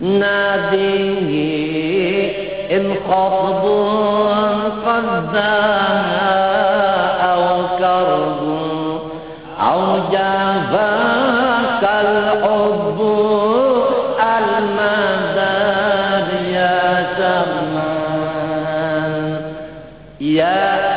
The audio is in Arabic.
ناديه إن خطب قد أو كرب أو جافاك الحب المدار يا زمان يا